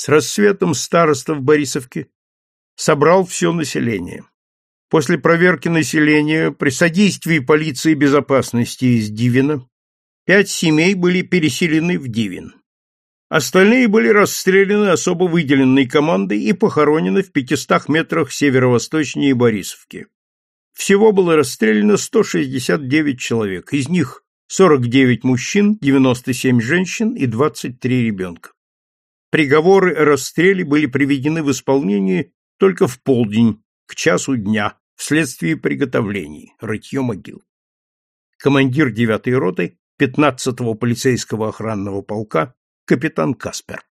С рассветом староста в Борисовке собрал все население. После проверки населения при содействии полиции безопасности из Дивина пять семей были переселены в Дивин. Остальные были расстреляны особо выделенной командой и похоронены в 500 метрах северо-восточнее Борисовки. Всего было расстреляно 169 человек, из них 49 мужчин, 97 женщин и 23 ребенка. Приговоры о расстреле были приведены в исполнение только в полдень, к часу дня, вследствие приготовлений, рытье могил. Командир 9-й роты 15-го полицейского охранного полка капитан Каспер.